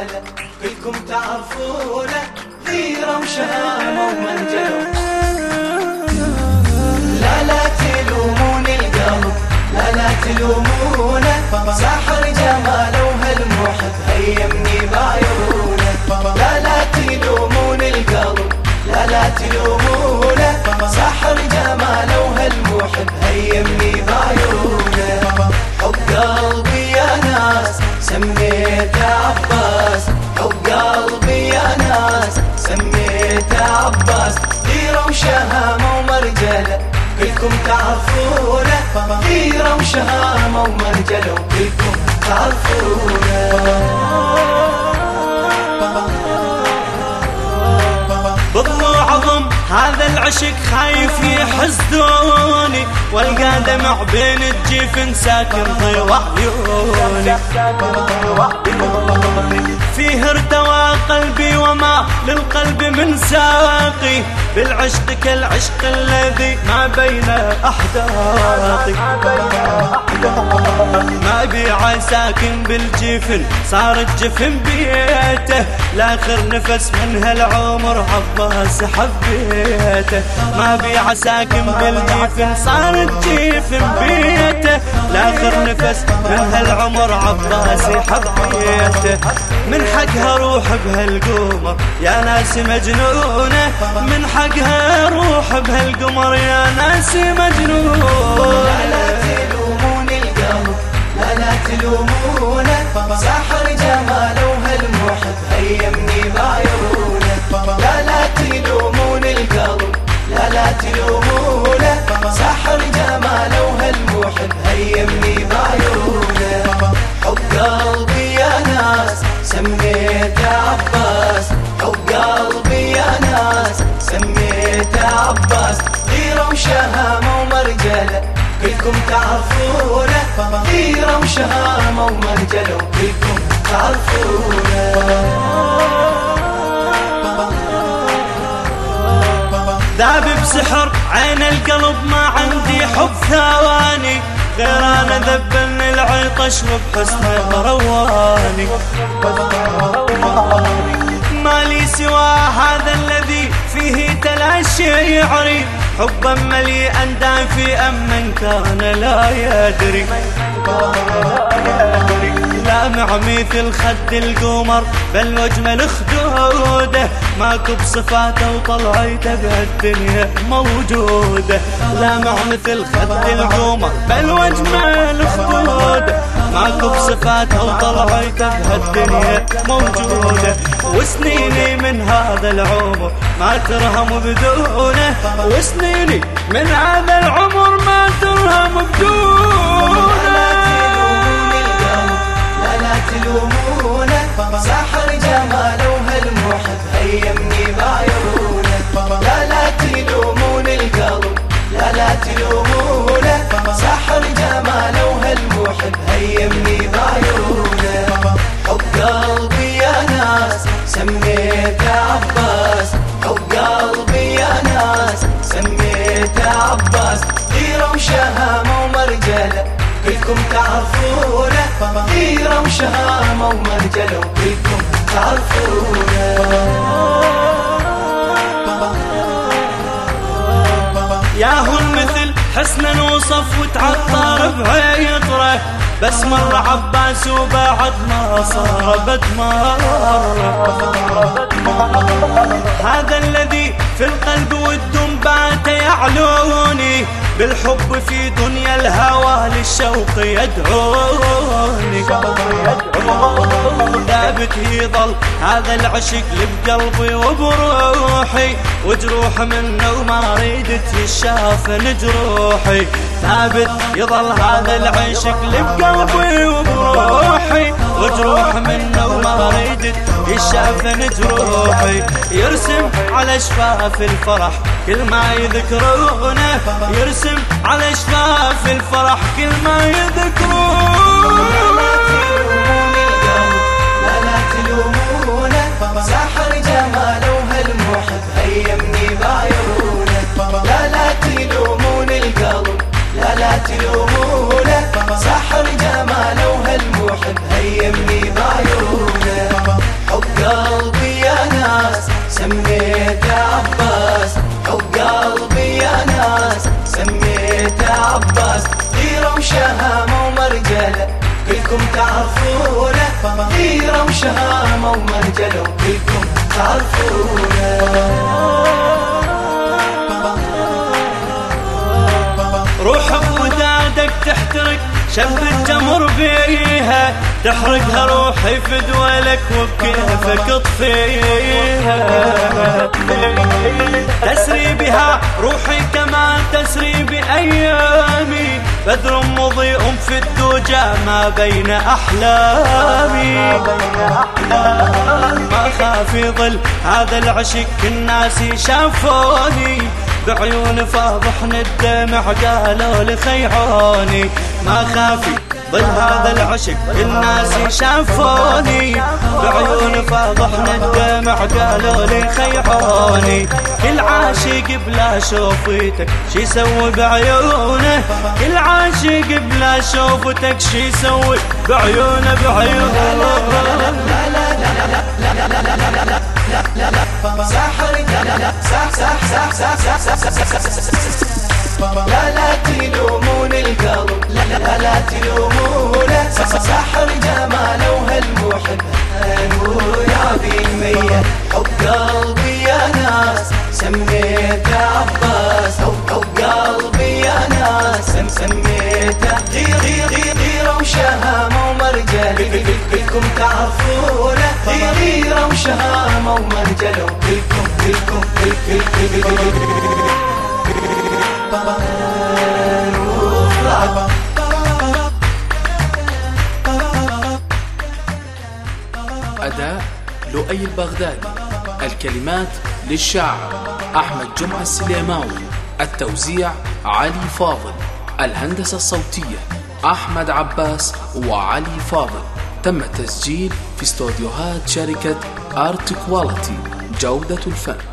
ومرجله كلكم تعرفونه غيرة وشهامة ومنجله لا لا تلومون القلب لا لا تلومونه ساحر جماله وهالمحب هيمني بعيونه لا لا تلومون القلب لا لا تلومونه ساحر جماله وهالمحب هيمني بعيونه حب قلبي يا ناس سميته عباس. سميته عباس غيرة وشهامة ومرجلة. كلكم تعرفونه غيرة وشهامة ومرجلة. وكلكم تعرفونه بالضوء عظم هذا العشق خايف يحسدوني والقى دمع بين الجفن ساكن ضيوة عيوني. فيه ارتوى قلبي وما للقلب من ساقي بالعشق كالعشق الذي ما بين احداقي ما بيع ساكن بالجفن صار الجفن بيته. لآخر نفس من هالعمر عباس حبيته. ما بيع ساكن بالجفن صار الجفن بيته. لآخر نفس من هالعمر عباس حبيته. من حقها روح بهالقمر. يا ناس مجنونة من حقها روح بهالقمر. يا ناس مجنونة. لا تلومون القلب لا لا تلومونه ساحر جماله وهالمحب هيمني بعيونه لا لا تلومون القلب لا لا تلومونه كلكم تعرفونه غيرة وشهامة ومرجله كلكم تعرفونه ذاب بسحر عين القلب ما عندي حب ثواني. غير أنا ذبلني العطش وبحسنه رواني. ما لي سوى هذا الذي فيه تلاشي شعري حبا مليئا دافئا من كان لا يدري. لامع مثل خد القمر بل واجمل خدوده ماكو بصفاته وطلعيته بهالدنيا موجوده لامع مثل خد القمر بل واجمل خدوده ماكو بصفاته وطلعيته بهالدنيا موجودة وسنيني من هذا العمر ما ترهم بدونه وسنيني من هذا العمر ما ترهم بدونه. كلكم تعرفونه غيرة وشهامة ومرجله وكلكم تعرفونه ياهو المثل حسنا وصف وتعطر بعيطره بس مر عباس وبعد ما صار بدمار هذا الذي في القلب والدم بات يعلوني بالحب في دنيا الهوى للشوق يدعوني ثابت يظل هذا العشق بقلبي وبروحي وجروح منه وما ريدت يشافن جروحي ثابت يظل هذا العشق بقلبي وبروحي وجروح منه وما ريدت يشافن جروحي يرسم على شفاف الفرح كل ما يذكرونه يرسم على شفاف الفرح كل ما يذكرونه لا لا تلومونه ساحر جماله وهالمحب هيمني بعيونه لا لا تلومون القلب. لا لا تلومونه ساحر جماله هيمني سميته عباس حب قلبي يا ناس. سميته عباس غيرة وشهامة ومرجلة. كلكم تعرفونه غيرة وشهامة ومرجلة. وكلكم تعرفونه روح ودادك تحترق شب الجمر بيها تحرقها روحي في دولك وبكيفك اطفيها تسري بها روحي كما تسري بأيامي. بدر مضيء في الدجى ما بين أحلامي. ما خاف ظل هذا العشق الناس شافوني. بعيون فاضحن الدمع قالوا لي خيعوني ما خافي ظل هذا العشق الناس شافوني بعيون فاضحن الدمع قالوا لي خيعوني كل عاشق بلا شوفتك شي يسوي بعيونه كل عاشق بلا شوفتك شي يسوي بعيونه بعيونه ساحر ساح ساح ساح ساح ساح لا لا تلومون سحر جماله وهالمحب يا بي المية حب قلبي يا ناس سميته عباس. حب قلبي يا ناس سميته غير غير غير غيرة وشهامة ومرجل كلكم تعرفونه. غيرة وشهامة ومرجل كلكم كل كل لؤي البغدادي. الكلمات للشاعر أحمد جمعة السليماوي. التوزيع علي فاضل. الهندسة الصوتية أحمد عباس وعلي فاضل. تم التسجيل في استوديوهات شركة آرت كواليتي جودة الفن.